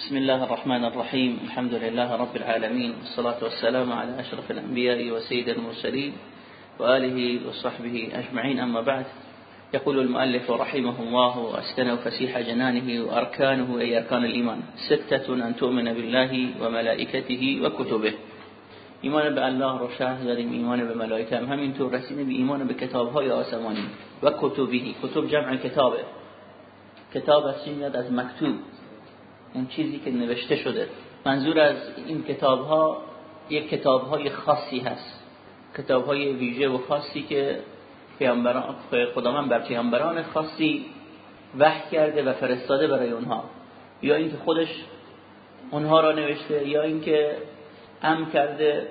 بسم الله الرحمن الرحيم. الحمد لله رب العالمين. والصلاة والسلام على أشرف الأنبياء وسيد المرسلين وآله وصحبه أجمعين. أما بعد يقول المؤلف رحمه الله وأسكنه فسيح جنانه وأركانه أي أركان الإيمان. ستة أن تؤمن بالله وملائكته وكتبه. ایمان به الله رو شرح داریم. ایمان به ملائکه هم همینطور رسیدیم به ایمان به جمع کتابه. کتاب از مکتوب. اون چیزی که نوشته شده. منظور از این کتاب ها یک کتاب های خاصی هست. کتاب های ویژه و خاصی که پیامبران خداوند بر پیامبران خاصی وحی کرده و فرستاده برای اونها. یا اینکه خودش اونها را نوشته یا اینکه ام کرده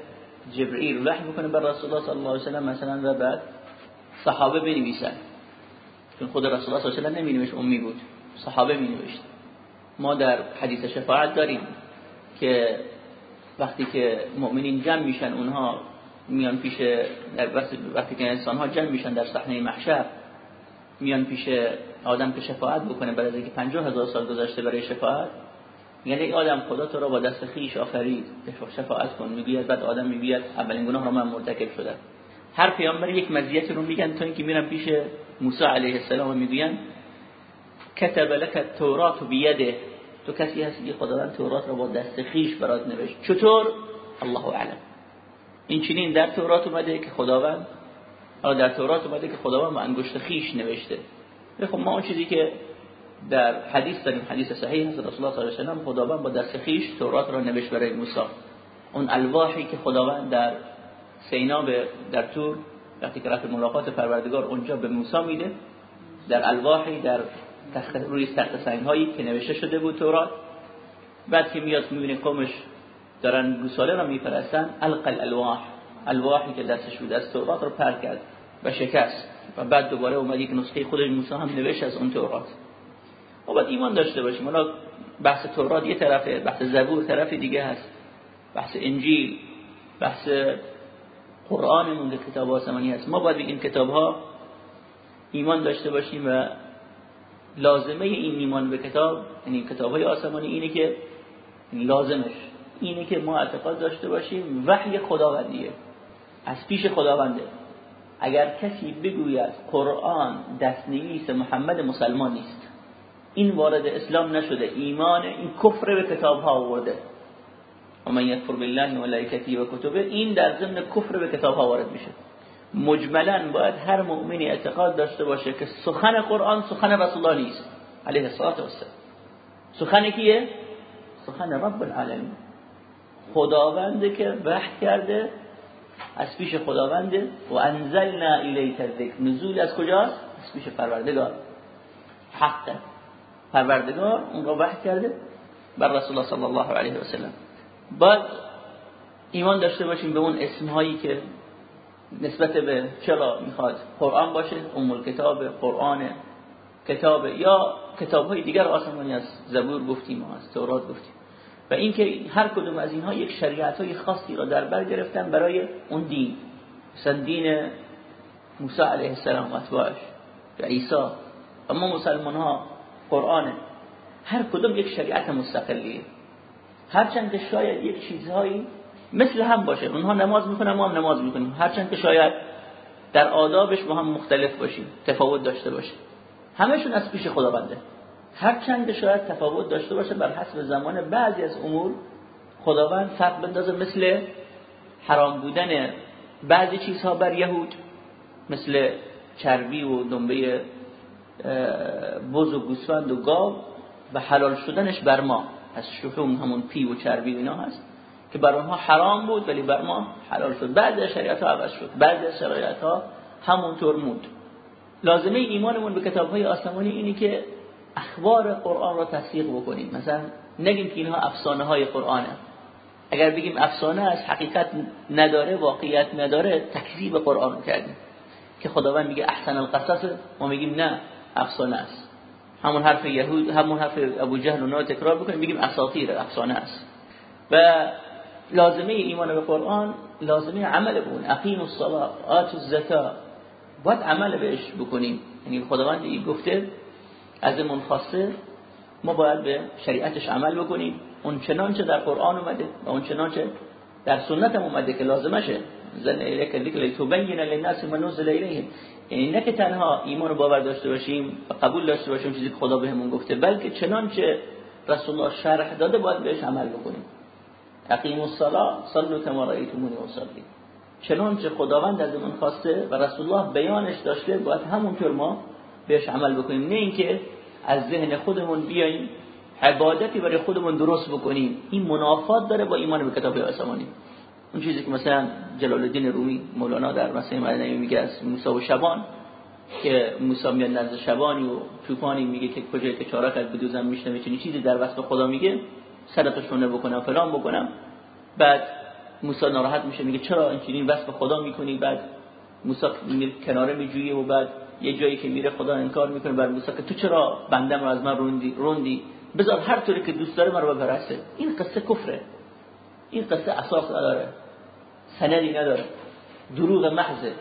جبرئیل وحی بکنه بر رسول الله صلی الله علیه و سلم مثلا و بعد صحابه بنویسن. چون خود رسول الله صلی الله علیه و سلم نمی امی بود. صحابه می نوشت ما در حدیث شفاعت داریم که وقتی که مؤمنین جمع میشن اونها میان پیش وقتی که انسان ها جمع میشن در صحنه محشر میان پیش آدم که شفاعت بکنه از اینکه 50 هزار سال گذشته برای شفاعت یعنی آدم خدا تو را با دست خیش آفرید شفاعت کن می‌گوید بعد آدم می‌گوید اولین گناه رو من مرتکب شدم. هر پیامبر یک مزیت رو میگن تا اینکه میرن پیش موسی علیه السلام می‌گوین کتب لك التورات بیده تو کسی هستی که خداوند تورات را با دست خیش برات نوشت. چطور؟ الله اعلم. این چنین در تورات اومده که خداوند در تورات اومده که خداوند با انگشت خیش نوشته. خب ما اون چیزی که در حدیث داریم حدیث صحیح هست رسول الله صلی الله علیه و سلم خداوند با دست خیش تورات را نوشت برای موسی. اون الواحی که خداوند در سینا در تور وقتی که رفت ملاقات پروردگار اونجا به موسی میده. در الواحی در تخت روی تخت سنگ هایی که نوشته شده بود تورات. بعد که میاد می‌بینه قومش دارن گوساله را میپرستن القل الواح الواحی که دستش بود از تورات رو پر کرد و شکست. و بعد دوباره اومد یک نسخه خودش موسی هم نوشت از اون تورات. ما باید ایمان داشته باشیم. حالا بحث تورات یه طرفه بحث زبور طرف دیگه هست. بحث انجیل بحث قرآنمون که کتاب آسمانی هست. ما باید به این کتاب ها ایمان داشته باشیم و لازمه این ایمان به کتاب یعنی کتاب های آسمانی اینه که لازمش اینه که ما اعتقاد داشته باشیم وحی خداوندیه. از پیش خداونده. اگر کسی بگوید قرآن دستنویس محمد مسلمان نیست این وارد اسلام نشده ایمان این کفر به کتاب ها آورده. و من یکفر بالله و ملائکتی و کتبه این در ضمن کفر به کتاب ها وارد میشه. مجملا باید هر مؤمنی اعتقاد داشته باشه که سخن قرآن سخن رسول الله نیست. علیه الصلاه و السلام سخن کیه؟ سخن رب العالمین. خداونده که وحی کرده از پیش خداونده و انزلنا الیک الذکر. نزول از کجاست؟ از پیش پروردگار. حق. پروردگار اون رو وحی کرده بر رسول الله صلی الله علیه و سلم. بعد ایمان داشته باشیم به اون اسمهایی که نسبت به چرا می‌خواد قرآن باشه ام کتاب قرآن کتاب یا کتاب های دیگر آسمانی از زبور گفتیم و از تورات گفتیم. و اینکه هر کدوم از اینها یک شریعت های خاصی را در بر گرفتن برای اون دین. مثلا دین موسی علیه السلام و اتباعش و عیسی. اما مسلمان ها قرآن. هر کدوم یک شریعت مستقلیه هرچند شاید یک چیزهایی مثل هم باشه اونها نماز می‌کنن ما هم نماز می‌کنیم. هرچند که شاید در آدابش ما هم مختلف باشیم تفاوت داشته باشیم همشون از پیش خداونده. هرچند که شاید تفاوت داشته باشه بر حسب زمان بعضی از امور خداوند فرق بندازه مثل حرام بودن بعضی چیزها بر یهود مثل چربی و دنبه بز و گوسفند و گاو و حلال شدنش بر ما. از شحوم همون پی و چربی اینا هست. که بر اونها حرام بود ولی بر ما حلال شد. بعضی شریعت ها عوض شد. بعضی از شریعت ها همونطور مود لازمه ایمانمون به کتاب های آسمانی اینی که اخبار قرآن را تصدیق بکنیم. مثلا نگیم که اینها افسانه های قرآنه اگر بگیم افسانه از حقیقت نداره واقعیت نداره تکذیب قرآن کردیم. که خداوند میگه احسن القصص ما میگیم نه افسانه است. همون حرف یهود همون حرف ابو جهل و نو تکرار بکنیم بگیم اساطیر افسانه است. و لازمه ایمان به قرآن لازمه عمل بون اقیم الصلاه آت الزکا. باید عمل بهش بکنیم. یعنی خداوند این گفته از منخاصه ما باید به شریعتش عمل بکنیم. اون چنانچه در قرآن اومده و اون چنانچه در سنت هم اومده که لازمشه. زن الیک ذکر لتبین للناس ما نزل الیهم. یعنی نه که تنها ایمان رو باور داشته باشیم و قبول داشته باشیم چیزی که خدا بهمون گفته بلکه چنانچه رسول الله شرح داده باید بهش عمل بکنیم. اقیم الصلاه صلوا کما رأیتمونی اصلی چنانچه خداوند از من خواسته و رسول الله بیانش داشته باید همونطور ما بهش عمل بکنیم. نه اینکه از ذهن خودمون بیایم عبادتی برای خودمون درست بکنیم. این منافات داره با ایمان به کتاب آسمانی. اون چیزی که مثلا جلال الدین رومی مولانا در مثلا مدنی میگه از موسی و شبان که موسی میاد نزد شبانی و چوپانی میگه که کجای که چارا کرد بدوزم میشنه چنین چیزی در وصف خدا میگه. سرتو شونه بکنم فلان بکنم. بعد موسی ناراحت میشه میگه چرا اینجوری وصف خدا می‌کنی؟ بعد موسی کناره میجویه و بعد یه جایی که میره خدا انکار می‌کنه. بر موسی که تو چرا بندم رو از من روندی؟ روندی؟ بذار هر طوری که دوست داره من رو این قصه کفره. این قصه اساس نداره. سندی نداره. دروغ محضه.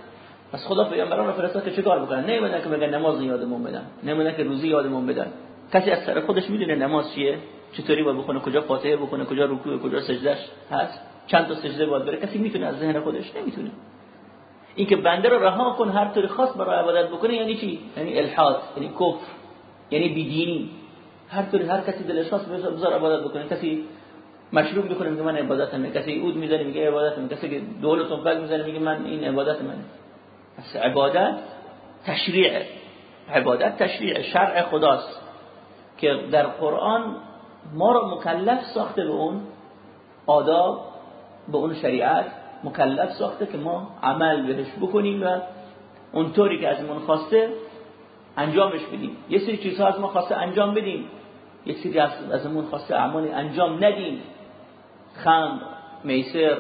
پس خدا پیامبران رو فرستاد که چیکار بکنن؟ نمی‌دونن که بگن نماز یادمون بدن. نمی‌دونن که روزی یادمون بدن. کسی از سر خودش می‌دونه نماز چیه؟ چطوری باید بکنه کجا فاتحه بکنه کجا رکوع؟ کجا سجدهش هست؟ چند تا سجده باید بره؟ کسی می‌تونه از ذهن خودش؟ نمی‌تونه. این که بنده رو رها کن هر طور خاص برای عبادت بکنه یعنی چی؟ یعنی الحاد یعنی کفر یعنی بیدینی. هر طور هر کسی دلش خواست بذار عبادت بکنه. کسی مشروب می‌کنه میگه من عبادتمه کسی اود می‌زنه میگه عبادتمه کسی که دول و می‌زنه میگه من این عبادت منه پس عبادت تشریع عبادت تشریع شرع خداست که در قرآن ما رو مکلف ساخته به اون آداب به اون شریعت مکلف ساخته که ما عمل بهش بکنیم و اونطوری که از من خواسته انجامش بدیم. یه سری چیزها از ما خواسته انجام بدیم. یه سری از من خواسته اعمال انجام ندیم. خمر میسر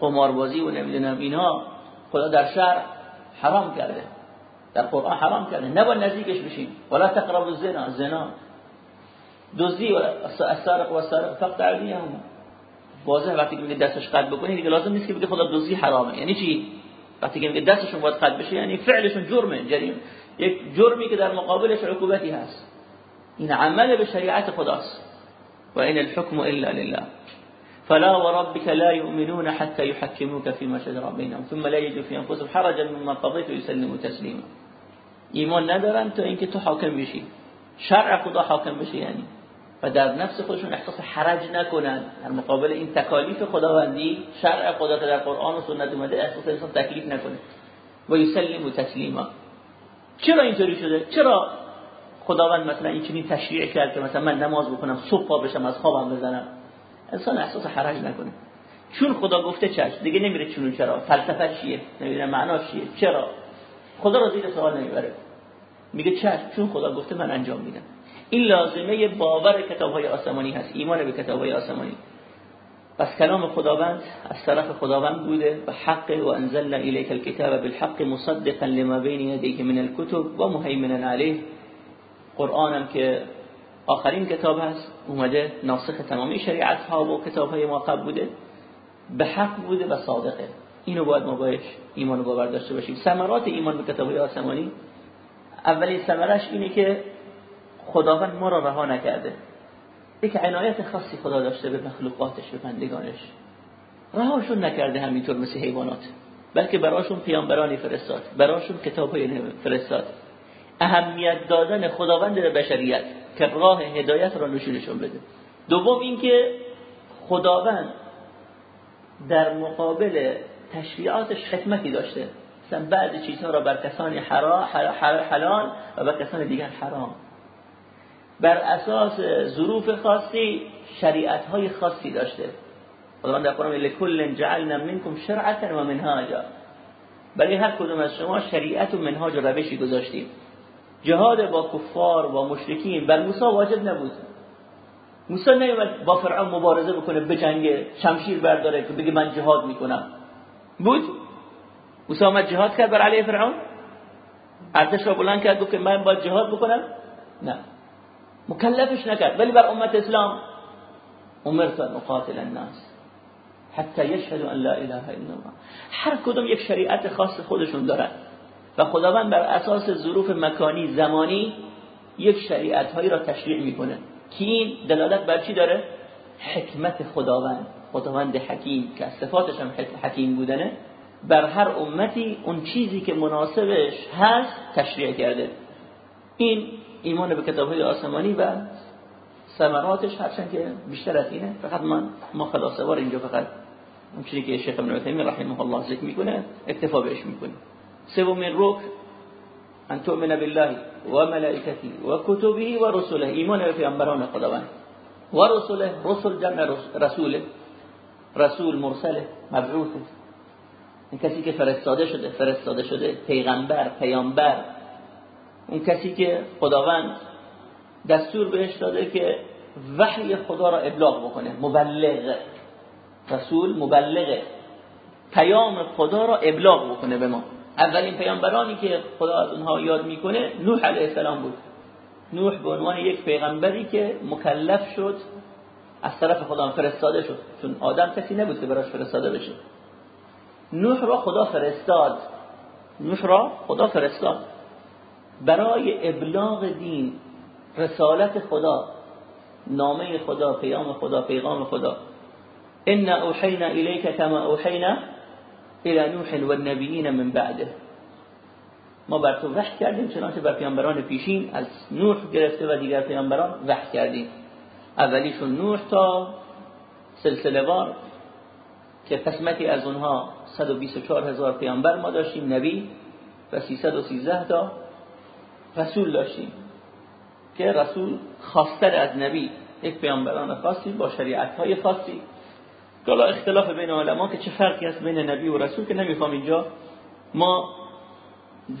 قماربازی و نمی‌دونم اینها خدا در شرع حرام کرده. در قرآن حرام کرده. نباید نزدیکش بشیم. ولا تقرب الزنا. زنا. دزدی السارق و السارق فقط هم واضح وقتی که دستش قد بکنی دیگه لازم نیست که بگه خدا دزدی حرامه. یعنی چی؟ وقتی که دستشون باید قد بشه یعنی فعلشون جرمه. جریم یک جرمی که در مقابلش عقوبتی هست. این عمل به شریعت خداست. و این الحكم الا لله. فلا وربك لا يؤمنون حتى يحكموك فيما شجر بينهم ثم لا يجدوا في انفسهم حرجا مما قضيت ويسلموا تسليما ایمان ندارن تا اینکه تو حاکم بشی. شرع خدا حاکم بشی یعنی. و در نفس خودشون احساس حرج نکنن. در مقابل این تکالیف خداوندی شرع خدا که در قرآن و سنت اومده احساس انسان تکلیف نکنه. و یسلم تسلیما. چرا اینطوری شده؟ چرا خداوند مثلا این چنین تشریع کرد که مثلا من نماز بکنم صبح پا بشم از خوابم بزنم؟ انسان احساس حرج نکنه. چون خدا گفته چش دیگه نمیره چون چرا. فلسفه چیه؟ نمیره معناش چیه؟ چرا؟ خدا رو زیر سوال نمی‌بره. میگه چش چون خدا گفته من انجام میدم. این لازمه باور کتاب های آسمانی هست ایمان به کتاب های آسمانی. پس کلام خداوند از طرف خداوند بوده و حق و انزلنا الیک الكتاب بالحق مصدقا لما بین یدیه من الكتب و مهیمنا علیه. قرآنم که آخرین کتاب هست اومده ناسخ تمامی شریعت ها و کتاب های ما بوده به حق بوده و صادقه. اینو باید ما باید ایمان باور داشته باشیم. ثمرات ایمان به کتاب های آسمانی اولین ثمرش اینه که خداوند ما را رها نکرده. یک عنایت خاصی خدا داشته به مخلوقاتش به بندگانش. رهاشون نکرده همینطور مثل حیوانات بلکه براشون پیامبرانی فرستاد براشون کتابهای فرستاد. اهمیت دادن خداوند به بشریت که راه هدایت را نشونشون بده. دوم اینکه خداوند در مقابل تشریعاتش حکمتی داشته. مثلا بعضی چیزها را بر کسان حلال و بر کسان دیگر حرام. بر اساس ظروف خاصی شریعت های خاصی داشته. خداوند در قرآن لکل جعلنا منکم شرعتا و منهاجا. برای هر کدوم از شما شریعت و منهاج و روشی گذاشتیم. جهاد با کفار و مشرکین بر موسی واجب نبود. موسی نیومد با فرعون مبارزه بکنه بجنگه شمشیر برداره که بگه من جهاد می‌کنم. بود. موسی آمد جهاد کرد بر علیه فرعون. ارتش را بلند کرد گفت که من باید جهاد بکنم. نه. مکلفش نکرد ولی بر امت اسلام امرت ان اقاتل الناس حتی یشهدوا ان لا اله الا الله. هر کدوم یک شریعت خاص خودشون دارن. و خداوند بر اساس ظروف مکانی زمانی یک شریعت هایی را تشریع می‌کنه. که این دلالت بر چی داره؟ حکمت خداوند. خداوند حکیم که از صفاتش هم حکیم بودنه. بر هر امتی اون چیزی که مناسبش هست تشریع کرده. این ایمان به کتاب های آسمانی و ثمراتش هرچند که بیشتر از اینه. فقط من ما خلاصه بار اینجا فقط اون چیزی که شیخ ابن عثیمین رحمه الله ذکر می‌کنه اکتفا بهش می‌کنه سومین رکن ان تؤمن بالله و ملائکته و کتبه و رسوله ایمان به پیامبران خداوند. و رسوله رسول جمع رسوله. رسول مرسله مبعوثه. این کسی که فرستاده شده فرستاده شده پیغمبر پیامبر. اون کسی که خداوند دستور بهش داده که وحی خدا را ابلاغ بکنه مبلغ. رسول مبلغه پیام خدا را ابلاغ بکنه به ما. اولین پیامبرانی که خدا از اونها یاد می‌کنه نوح علیه السلام بود. نوح به عنوان یک پیغمبری که مکلف شد از طرف خدا فرستاده شد. چون آدم کسی نبود که براش فرستاده بشه. نوح را خدا فرستاد. نوح را خدا فرستاد. برای ابلاغ دین رسالت خدا نامه خدا پیام خدا پیغام خدا. ان اوحینا الیک کما اوحینا الى نوح و من بعده. ما بر تو وحی کردیم چنانچه بر پیامبران پیشین از نوح گرفته و دیگر پیامبران وحی کردیم. اولیشون نوح تا سلسله وار که قسمتی از اونها 124 هزار پیامبر ما داشتیم نبی و 313 تا رسول داشتیم که رسول خاصتر از نبی یک پیامبران خاصی با شریعت های خاصی. حالا اختلاف بین علما که چه فرقی هست بین نبی و رسول که نمی‌خوام اینجا. ما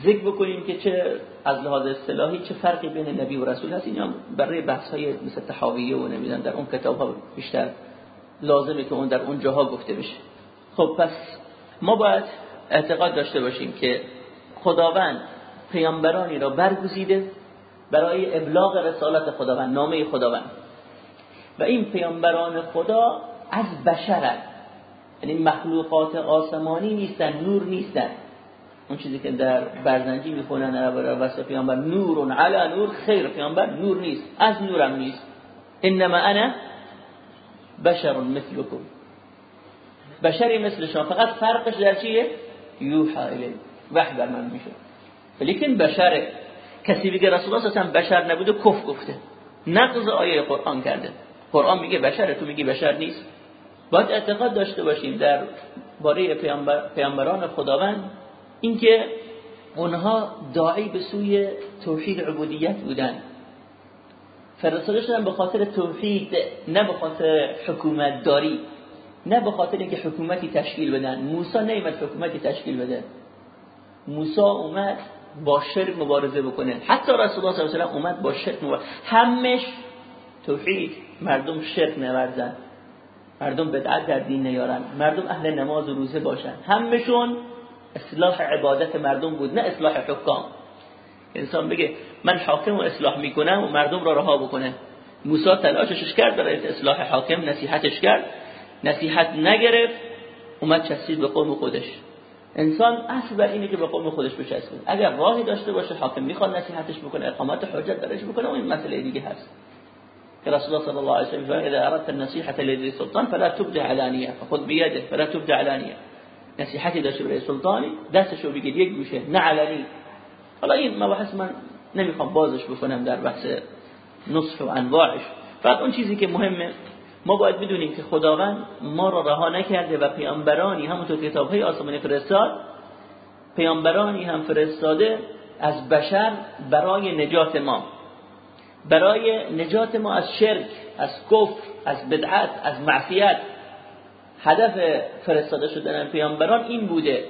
ذکر بکنیم که چه از لحاظ اصطلاحی چه فرقی بین نبی و رسول هست. اینا برای بحث های مثل تحاویه و نمیدن در اون کتاب ها بیشتر لازمه که اون در اون جاها گفته بشه. خب پس ما باید اعتقاد داشته باشیم که خداوند پیامبرانی را برگزیده برای ابلاغ رسالت خداوند نامه خداوند. و این پیامبران خدا از بشرن یعنی مخلوقات آسمانی نیستن نور نیستن. اون چیزی که در برزنجی می‌خونن واسه پیامبر نور علی نور خیر پیامبر نور نیست. از نورم نیست. انما انا بشر مثلكم بشری مثل شما. فقط فرقش در چیه؟ یوحا الی وحی بر من میشه لیکن بشر کسی بگه رسول الله اصلا بشر نبوده کف گفته. نقض آیه قرآن کرده. قرآن میگه بشره تو میگی بشر نیست. باید اعتقاد داشته باشیم در باره پیامبر، پیامبران خداوند اینکه اونها داعی به سوی توحید عبودیت بودن. فرستاده شدن به خاطر توحید نه به خاطر حکومت داری نه به خاطر اینکه حکومتی تشکیل بدن. موسی نیمد حکومتی تشکیل بده. موسی اومد با شرک مبارزه بکنه. حتی رسول الله صلی الله علیه و اومد با شرک مبارزه. همش توحید. مردم شرک نورزن مردم بدعت در دین نیارن. مردم اهل نماز و روزه باشن. همشون اصلاح عبادت مردم بود نه اصلاح حکام. انسان بگه من حاکم و اصلاح می‌کنم و مردم را رها بکنه. موسی تلاشش کرد برای اصلاح حاکم نصیحتش کرد. نصیحت نگرفت اومد چسید به قوم خودش. انسان اصل بر اینه که به قوم خودش بچسبه اگر راهی داشته باشه حاکم می‌خواد نصیحتش بکنه اقامت حجت درش بکنه اون مسئله دیگه هست. که رسول الله صلی الله علیه و سلم اذا اردت النصيحه لذي سلطان فلا تبدع علانيه فخذ بيده فلا تبدع علانيه نصیحتی داشته برای سلطانی دستشو بگیر یک گوشه نه علنی. حالا این مباحث من نمی‌خوام بازش بکنم در بحث نصف و انواعش. فقط اون چیزی که مهمه ما باید بدونیم که خداوند ما را رها نکرده و پیامبرانی همونطور کتاب های آسمانی فرستاد پیامبرانی هم فرستاده از بشر برای نجات ما. برای نجات ما از شرک از کفر از بدعت از معصیت. هدف فرستاده شدن پیامبران این بوده.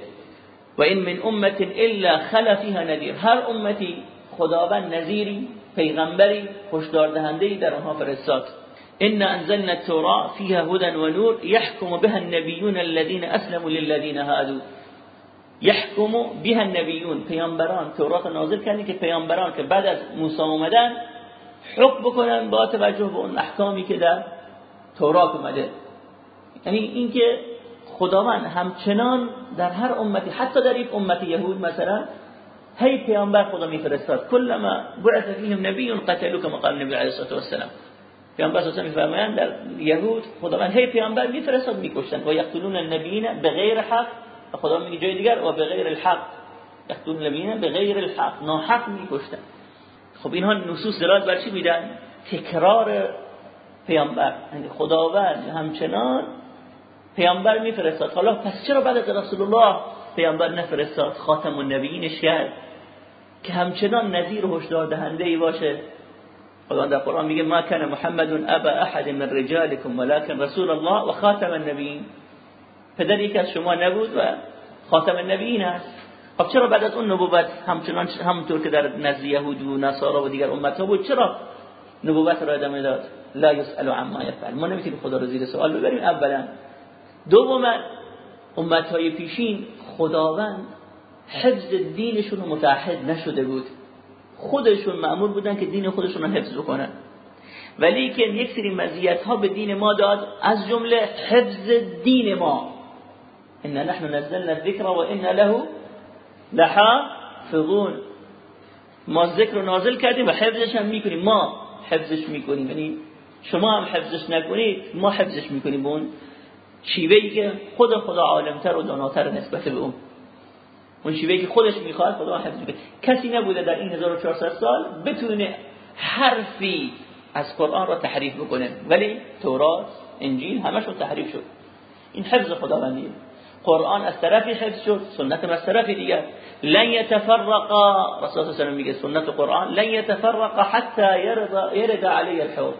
و این من امت الا خلا نذیر. هر امتی خداوند نذیری پیغمبری هشدار دهنده در آنها فرستاد. ان انزلنا التوراة فيها هدى ونور يحكم بها النبيون الذين اسلموا للذين هادوا. يحكم بها النبيون. پیامبران. تورات نازل کردن که پیامبران که بعد از موسی اومدن حکم بکنن با توجه به اون احکامی که در تورات اومده. یعنی اینکه خداوند همچنان در هر امتی حتی در یک امت یهود مثلا هی پیامبر خدا میفرستاد. کلما بعث فیهم نبی قتلوا کما قال نبی علیه الصلاه والسلام. پیامبر اساسا میفرمایند در یهود خداوند هی پیامبر میفرستاد میکشتن و یقتلون النبیین بغیر حق. خدا میگه جای دیگر و بغیر الحق. یقتلون النبیین بغیر الحق. ناحق میکشتن خب اینها نصوص دلالت بر چی میدن؟ تکرار پیامبر. یعنی خداوند همچنان پیامبر میفرستاد. حالا پس چرا بعد از رسول الله پیامبر نفرستاد؟ خاتم النبیینش کرد که همچنان نظیر هشدار دهنده ای باشه. خدا در قرآن میگه ما کان محمد ابا احد من رجالكم ولكن رسول الله و خاتم النبیین. پدر از شما نبود و خاتم النبیین است. خب چرا بعد از اون نبوت همچنان همونطور که در نزد یهود و نصارا و دیگر امت ها بود چرا نبوت را ادامه داد؟ لا يسأل عما يفعل ما نمی‌تونیم خدا رو زیر سوال ببریم اولا دوما امت های پیشین خداوند حفظ دینشون متحد نشده بود. خودشون معمول بودن که دین خودشون رو حفظ بکنن. ولی که یک سری مزیت ها به دین ما داد از جمله حفظ دین ما. ان نحن نزلنا الذکر و ان له لحافظون. ما ذکر رو نازل کردیم و حفظش هم می‌کنیم. ما حفظش می‌کنیم. یعنی شما هم حفظش نکنید ما حفظش می‌کنیم به اون شیوهی که خود خدا عالمتر و داناتر نسبت به اون. اون شیوهی که خودش می‌خواد خدا حفظ می‌کنه. کسی نبوده در این 1400 سال بتونه حرفی از قرآن را تحریف بکنه. ولی تورات انجیل همشون تحریف شد. این حفظ خداوندیه. قرآن از طرفی حفظ شد سنت از طرفی دیگر لن يتفرقا. رسول الله میگه سنت قرآن لن يتفرقا حتى يرد علي الحوض.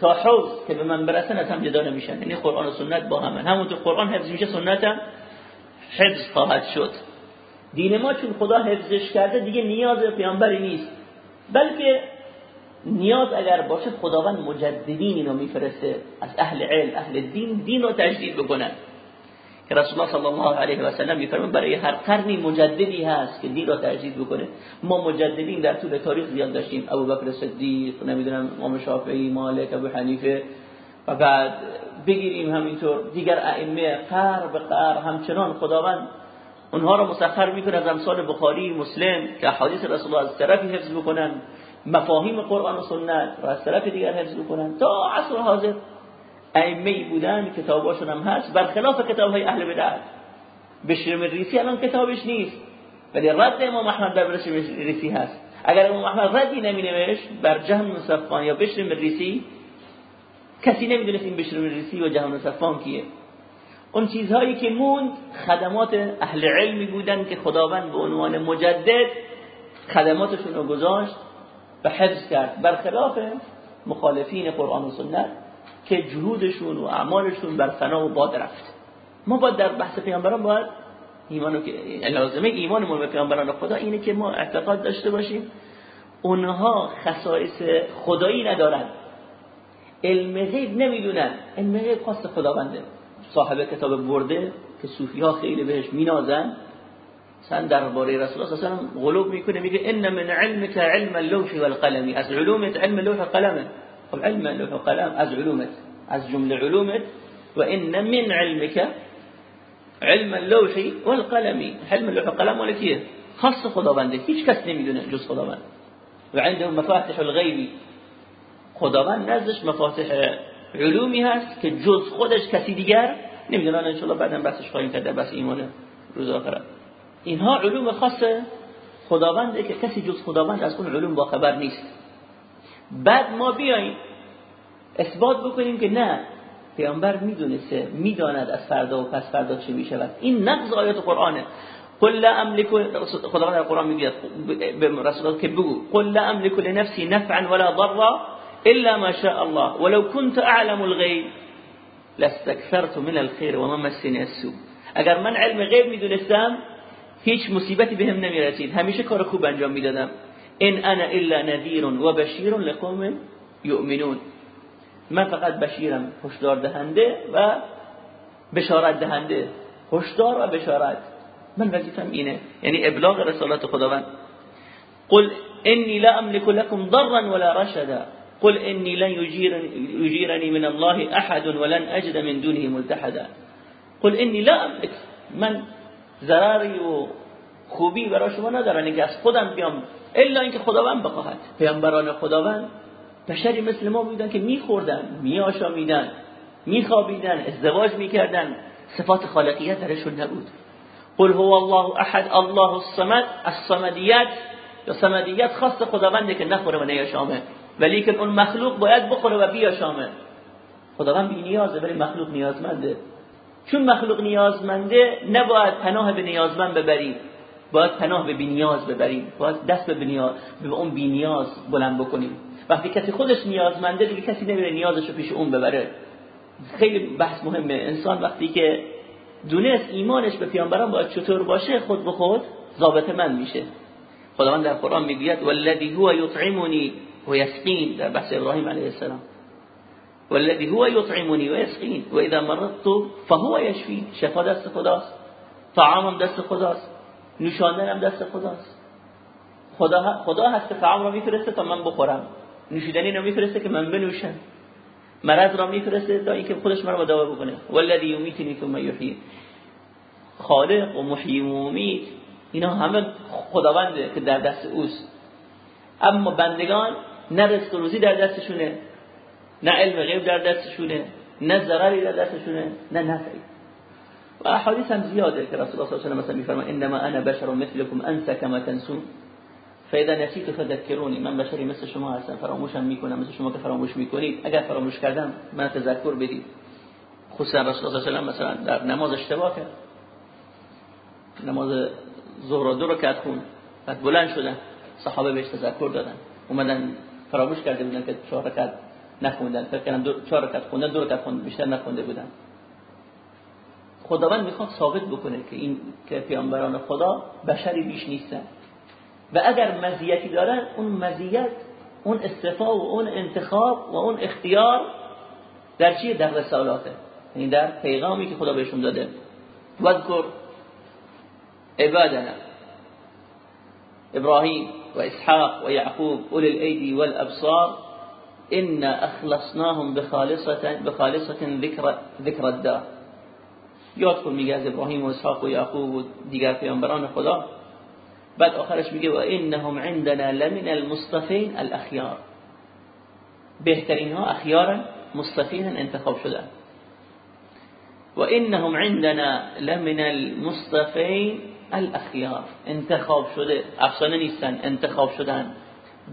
تا حوض که به من برسن از هم جدا نمیشن. یعنی قرآن و سنت با همن همون تو قرآن حفظ میشه سنت هم حفظ خواهد شد. دین ما چون خدا حفظش کرده دیگه نیاز به پیامبری نیست. بلکه نیاز اگر باشه خداوند مجددین اینو میفرسته از اهل علم اهل دین دین رو تجدید بکنن که رسول الله صلی الله علیه و سلم میفرمایند برای هر قرنی مجددی هست که دین را تجدید بکنه. ما مجددین در طول تاریخ زیاد داشتیم. ابوبکر صدیق نمی‌دونم امام شافعی مالک ابو حنیفه. و بعد بگیریم همینطور. دیگر ائمه قر به قر همچنان خداوند اونها رو مسخر می‌کنه از امثال بخاری مسلم که احادیث رسول الله از طرفی حفظ بکنن مفاهیم قرآن و سنت و از طرف دیگر حفظ بکنن تا عصر حاضر ائمه بودن کتاباشون هم هست. برخلاف کتاب های اهل بدعت. بشر مریسی الان کتابش نیست ولی رد امام احمد در بشر مریسی هست. اگر امام احمد ردی نمی نوشت بر جهم مصفان یا بشر مریسی کسی نمی‌دونست این بشر مریسی و جهم مصفان کیه. اون چیزهایی که موند خدمات اهل علمی بودن که خداوند به عنوان مجدد خدماتشون رو گذاشت و حفظ کرد. برخلاف مخالفین قرآن و سنت که جهودشون و اعمالشون بر فنا و باد رفت. ما باید در بحث پیامبران باید ایمانو که لازمه ایمانمون به پیامبران خدا اینه که ما اعتقاد داشته باشیم. اونها خصائص خدایی ندارن. علم غیب نمی‌دونن. علم غیب خاص خداونده. صاحب کتاب برده که صوفی ها خیلی بهش مینازن. سن درباره رسول الله صلی غلوب می‌کنه میگه ان من علمك علم اللوح والقلم. از علومت علم اللوح والقلم خب علم اللوح والقلم از علومت از جمله علومت. و ان من علمك علم اللوح والقلم. علم اللوح والقلم ولا کیه؟ خاص خداونده. هیچ کس نمی‌دونه جز خداوند. و عنده مفاتح الغیب. خداوند نزدش مفاتح علومی هست که جز خودش کسی دیگر نمی‌دونه. ان شاء الله بعدا بحثش خواهیم کرد بس ایمان روز آخرت اینها علوم خاص خداونده که کسی جز خداوند از اون علوم با خبر نیست. بعد ما بیاییم اثبات بکنیم که نه پیامبر می‌دونسته می‌داند از فردا و پس فردا چه می‌شود. این نقض آیات قرآنه. قل لا املك خداوند قرآن میگه به رسول که بگو قل لا املك لنفسي نفعا ولا ضرا الا ما شاء الله. ولو كنت اعلم الغيب لاستكثرت من الخير وما مسني السوء. اگر من علم غیب می‌دونستم هیچ مصیبتی بهم به نمی‌رسید. همیشه کار خوب انجام می‌دادم. ان انا الا نذیر و بشیر لقوم یؤمنون من فقط بشیرم هشدار دهنده و بشارت دهنده. هشدار و بشارت. من وظیفم اینه. یعنی ابلاغ رسالت خداوند. قل انی لا املك لكم ضرا ولا رشدا. قل انی لن يجيرني من الله احد ولن اجد من دونه ملتحدا. قل انی لا املك من ضرری و خوبی برای شما ندارن. اینکه از خودم بیام الا اینکه خداوند بخواهد. پیامبران خداوند بشری مثل ما بودن که میخوردن میآشامیدن میخوابیدن ازدواج می‌کردن. صفات خالقیت درشون نبود. قل هو الله احد الله الصمد. الصمدیت یا صمدیت خاص خداونده که نخوره و نیاشامه. ولی که اون مخلوق باید بخوره و بیاشامه خداوند بی نیازه ولی مخلوق نیازمنده. چون مخلوق نیازمنده نباید پناه به نیازمند ببریم. باید پناه به بینیاز ببریم. باید دست به بینیاز به اون بینیاز بلند بکنیم. وقتی کسی خودش نیازمنده دیگه کسی نمیره نیازش رو پیش اون ببره. خیلی بحث مهمه. انسان وقتی که دونست ایمانش به پیامبران باید چطور باشه خود به خود ضابط من میشه. خداوند در قرآن می‌گوید والذی هو یطعمنی و یسقین در بحث ابراهیم علیه السلام. والذی هو یطعمنی و یسقین و اذا مرضت فهو یشفی شفا دست خداست طعامم دست خداست نوشاندنم دست خداست. خدا خدا هست که طعام را میفرسته تا من بخورم. نوشیدنی را میفرسته که من بنوشم. مرض را میفرسته تا اینکه خودش مرا دوا بکنه. والذی یمیتنی ثم یحیی. خالق و محیی و ممیت اینا همه خداونده که در دست اوست. اما بندگان نه رزق روزی در دستشونه نه علم غیب در دستشونه نه ضرری در دستشونه نه نفعی. و احادیث هم زیاده که رسول الله صلی الله علیه و آله میفرما انما انا بشر مثلكم انسى كما تنسون. فاذا نسيت فذكروني من بشری مثل شما هستم فراموشم می‌کنم مثل شما که فراموش می‌کنید. اگر فراموش کردم من تذکر بدید. خصوصا رسول الله صلی الله علیه و مثلا در نماز اشتباه کرد. نماز ظهر دو رکعت خون بعد بلند شدن. صحابه بهش تذکر دادن. اومدن فراموش کرده بودن که چهار رکعت نخوندن. فکر کردن چهار رکعت خوندن دو رکعت خوندن بیشتر نخونده بودن. خداوند می‌خواد ثابت بکنه که این که پیامبران خدا بشری بیش نیستن. و اگر مزیتی دارن اون مزیت اون استفا و اون انتخاب و اون اختیار در چیه در رسالاته. یعنی در پیغامی که خدا بهشون داده. وذکر عبادنا. ابراهیم. و اسحاق و یعقوب اولی الأيدي والأبصار ان أخلصناهم بخالصه بخالصة ذکر ذکر الدار. یاد کن میگه از ابراهیم و اسحاق و یعقوب خدا. بعد آخرش میگه و انهم عندنا لمن المصطفین الاخیار بهترین ها اخیارا مصطفین انتخاب شدن و انهم عندنا لمن المصطفین الاخیار انتخاب شده افسانه نیستن انتخاب شدن.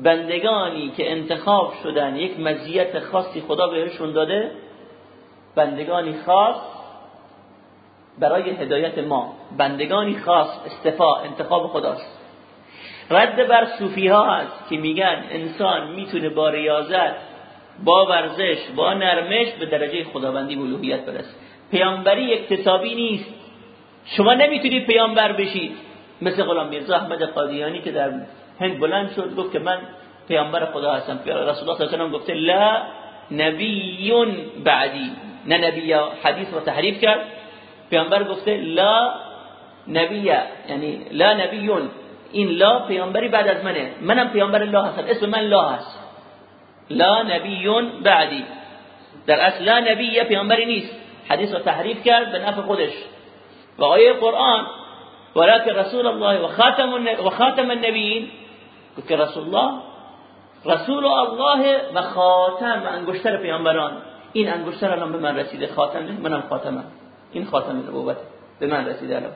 بندگانی که انتخاب شدن یک مزیت خاصی خدا بهشون داده بندگانی خاص برای هدایت ما. بندگانی خاص استفا انتخاب خداست. رد بر صوفی ها هست که میگن انسان می‌تونه با ریاضت با ورزش با نرمش به درجه خداوندی و الوهیت برسه. پیامبری اکتسابی نیست. شما نمی‌تونید پیامبر بشید. مثل غلام میرزا احمد قادیانی که در هند بلند شد گفت که من پیامبر خدا هستم. رسول الله صلی الله علیه و گفته لا نبی بعدی. نه نبی حدیث رو تحریف کرد. پیامبر گفته لا نبی یعنی لا نبیون. این لا پیامبری بعد از منه. منم پیامبر الله هستم. اسم من لا هست. لا نبیون بعدی. در اصل لا نبی پیامبری نیست. حدیث رو تحریف کرد به نفع خودش. و آیه قرآن ولكن رسول الله و خاتم و خاتم النبیین رسول الله رسول الله و خاتم و انگشتر پیامبران. این انگشتر الان به من رسیده خاتم منم خاتمم. این خاتم نبوت به من رسیده الان.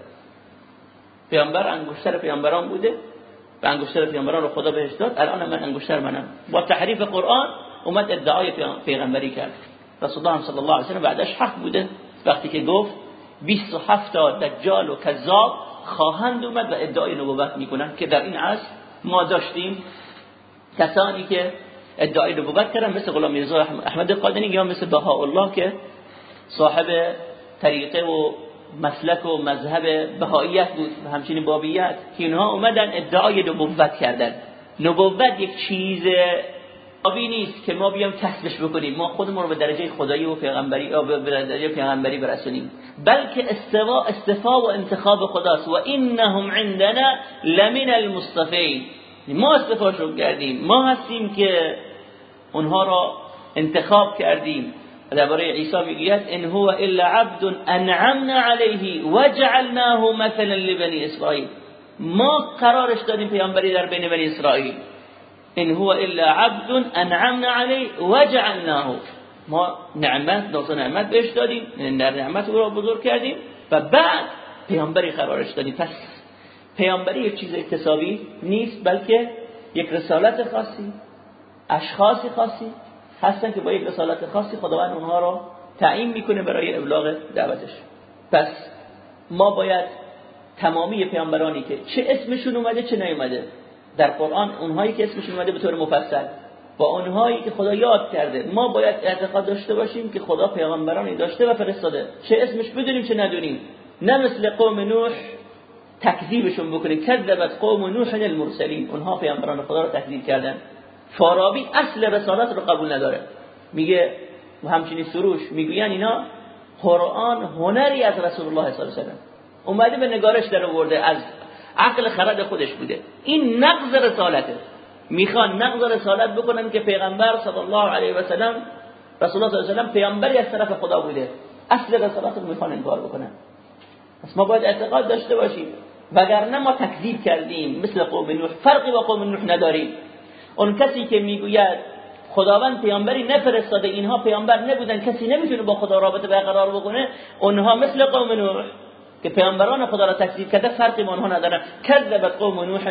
پیامبر انگشتر پیامبران بوده و انگشتر پیامبران رو خدا بهش داد الان من انگشتر منم. با تحریف قرآن اومد ادعای پیغمبری کرد. رسول الله صلی الله علیه و بعدش حق بوده. وقتی که گفت 27 تا دجال و کذاب خواهند اومد و ادعای نبوت می‌کنن که در این عصر ما داشتیم. کسانی که ادعای نبوت کردن مثل غلام میرزا احمد قادنی یا مثل الله که صاحب طریقه و مسلک و مذهب بهاییت بود و همچنین بابیت که اینها اومدن ادعای نبوت کردن. نبوت یک چیز آبی نیست که ما بیام کسبش بکنیم. ما خودمون رو به درجه خدایی و پیغمبری به درجه پیغمبری برسونیم. بلکه استوا استفا و انتخاب خداست. و انهم عندنا لمن المصطفین. ما استفاشون کردیم. ما هستیم که اونها را انتخاب کردیم. درباره عیسی می‌گوید ان هو الا عبد انعمنا علیه وجعلناه مثلا لبنی اسرائیل. ما قرارش دادیم پیامبری در بین بنی اسرائیل. ان هو الا عبد انعمنا علیه وجعلناه. ما نعمت ناز نعمت بهش دادیم یعنی نعمت او را بزرگ کردیم و بعد پیامبری قرارش دادیم. پس پیامبری یک چیز اکتسابی نیست بلکه یک رسالت خاصی اشخاصی خاصی هستن که با یک رسالت خاصی خداوند اونها را تعیین می‌کنه برای ابلاغ دعوتش. پس ما باید تمامی پیامبرانی که چه اسمشون اومده چه نیومده در قرآن اونهایی که اسمشون اومده به طور مفصل. با اونهایی که خدا یاد کرده. ما باید اعتقاد داشته باشیم که خدا پیامبرانی داشته و فرستاده. چه اسمش بدونیم چه ندونیم. نه مثل قوم نوح تکذیبشون بکنیم کذبت قوم نوح المرسلین اونها پیامبران خدا رو تکذیب کردن. فارابی اصل رسالت رو قبول نداره. میگه و همچنین سروش می‌گوین اینا قرآن هنری از رسول الله صلی الله علیه و اومده به نگارش در آورده از عقل خرد خودش بوده. این نقض رسالته. می‌خوان نقض رسالت بکنن که پیغمبر صلی الله علیه و سلم رسول الله صلی الله علیه و پیامبری از طرف خدا بوده. اصل رسالت رو می‌خوان انکار بکنن. پس ما باید اعتقاد داشته باشیم. وگرنه ما تکذیب کردیم. مثل قوم نوح. فرقی با قوم نوح نداریم. اون کسی که می‌گوید خداوند پیامبری نفرستاده اینها پیامبر نبودن کسی نمی‌تونه با خدا رابطه برقرار بکنه اونها مثل قوم نوح که پیامبران خدا را تکذیب کرده فرقی با اونها ندارن کذبت قوم نوح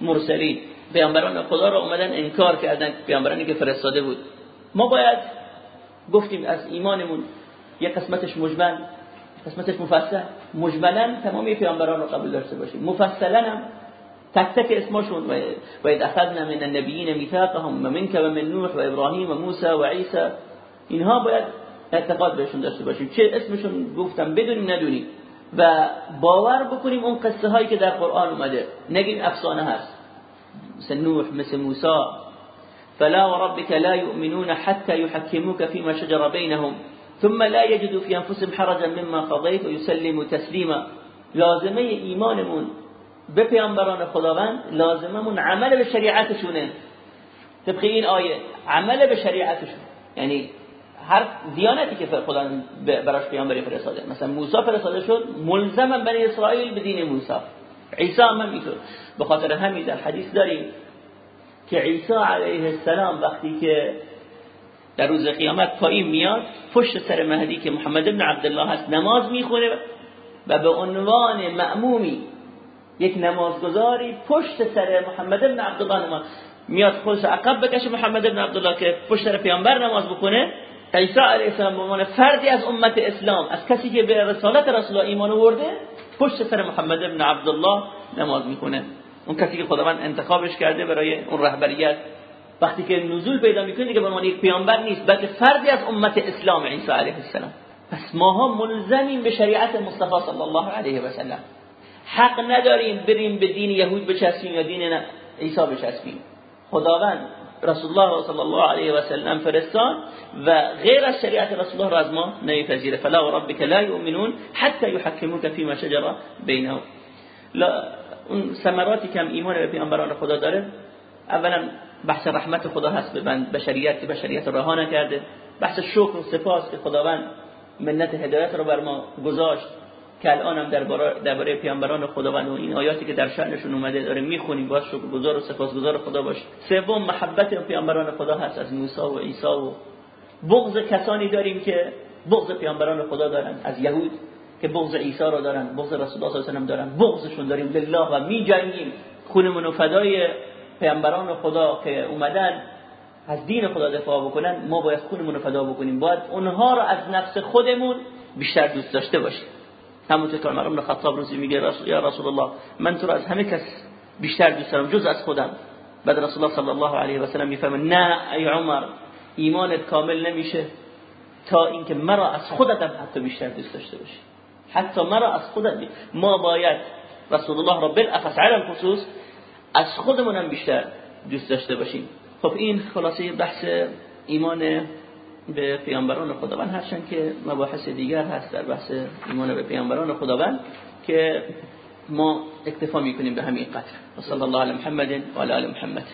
المرسلین. پیامبران خدا را اومدن انکار کردن. پیامبرانی که فرستاده بود. ما باید گفتیم از ایمانمون یک قسمتش مجمل قسمتش مفصل. مجملا تمامی پیامبران رو قبول داشته باشیم. مفصلا هم تک تک اسمشون و اخذنا من النبیین میثاقهم و منک و من نوح و ابراهیم و موسی و عیسی اینها باید اعتقاد بهشون داشته باشیم. چه اسمشون گفتم بدونیم ندونیم. و باور بکنیم اون قصه هایی که در قرآن اومده. نگیم افسانه هست. مثل نوح مثل موسی. فلا وربك لا يؤمنون حتى يحكموك فيما شجر بينهم ثم لا يجدوا في انفسهم حرجا مما قضيت ويسلموا تسليما لازمه ایمانمون به پیامبران خداوند لازممون عمل به شریعتشونه. طبق این آیه عمل به شریعتشون. یعنی هر دیانتی که خدا براش پیامبری فرستاده. مثلا موسی فرستاده شد ملزم بنی اسرائیل به دین موسی. عیسی هم همینطور. به خاطر همین در حدیث داریم که عیسی علیه السلام وقتی که در روز قیامت پایین میاد پشت سر مهدی که محمد ابن عبدالله هست نماز می‌خونه و به عنوان مأمومی یک نمازگزاری پشت سر محمد ابن عبدالله نماز میاد خودش عقب بکشه محمد ابن عبدالله که پشت سر پیامبر نماز بکنه عیسی علیه السلام به عنوان فردی از امت اسلام از کسی که به رسالت رسول الله ایمان آورده پشت سر محمد ابن عبدالله نماز می‌کنه اون کسی که خداوند انتخابش کرده برای اون رهبریت. وقتی که نزول پیدا می‌کنه دیگه به عنوان یک پیامبر نیست بلکه فردی از امت اسلام عیسی علیه السلام. پس ماها ملزمیم به شریعت مصطفی صلی الله علیه و سلم. حق نداریم بریم به دین یهود بچسبیم یا دین عیسی بچسبیم. خداوند رسول الله صلی الله علیه و سلم فرستان و غیر از شریعت رسول الله را از ما فلا و ربک لا یؤمنون حتی یحکموک فیما شجر بینهم اون ثمراتی که ایمان به پیامبران خدا داره اولا بحث رحمت خدا هست به بشریت که بشریت رها نکرده بحث شکر و سپاس که خداوند منت هدایت رو بر ما گذاشت که الان هم درباره پیامبران خداوند و این آیاتی که در شأنشون اومده داره می‌خونیم باز شکرگزار و سپاسگزار خدا باش. سوم محبت پیامبران خدا هست از موسی و عیسی و بغض کسانی داریم که بغض پیامبران خدا دارن. از یهود که بغض عیسی رو دارن بغض رسول الله صلی الله علیه و دارن. بغضشون داریم لله و میجنگیم. خونمون و فدای پیامبران خدا که اومدن از دین خدا دفاع بکنن ما باید خونمون رو فدا بکنیم. باید اونها رو از نفس خودمون بیشتر دوست داشته باشیم. همونطور که عمر بن خطاب روزی میگه یا رسول الله من تو رو از همه کس بیشتر دوست دارم جز از خودم. بعد رسول الله صلی الله علیه و سلم می‌فهمه نه ای عمر ایمانت کامل نمیشه تا اینکه مرا از خودت هم حتی بیشتر دوست داشته باشی. حتی مرا از خودت ما باید رسول الله را بالاخص علی الخصوص از خودمون هم بیشتر دوست داشته باشیم. خب این خلاصه بحث ایمان به پیامبران خداوند هرچند که مباحث دیگر هست در بحث ایمان به پیامبران خداوند که ما اکتفا می‌کنیم به همین قدر. صلی الله علی محمد و علی محمد.